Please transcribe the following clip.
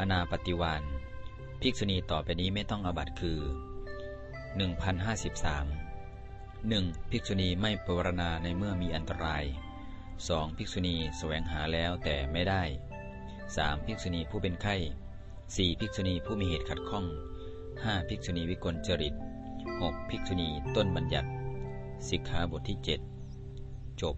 อนาปฏิวานภิกษุณีต่อไปนี้ไม่ต้องอบัตคือ 1053 1. ภิกษุณีไม่ปรณาในเมื่อมีอันตราย 2. ภิกษุณีแสวงหาแล้วแต่ไม่ได้ 3. ภิกษุณีผู้เป็นไข้ 4. ภิกษุณีผู้มีเหตุขัดข้อง 5. ภิกษุณีวิกลจริต 6. ภิกษุณีต้นบัญญัติสิกขาบทที่ 7 จบ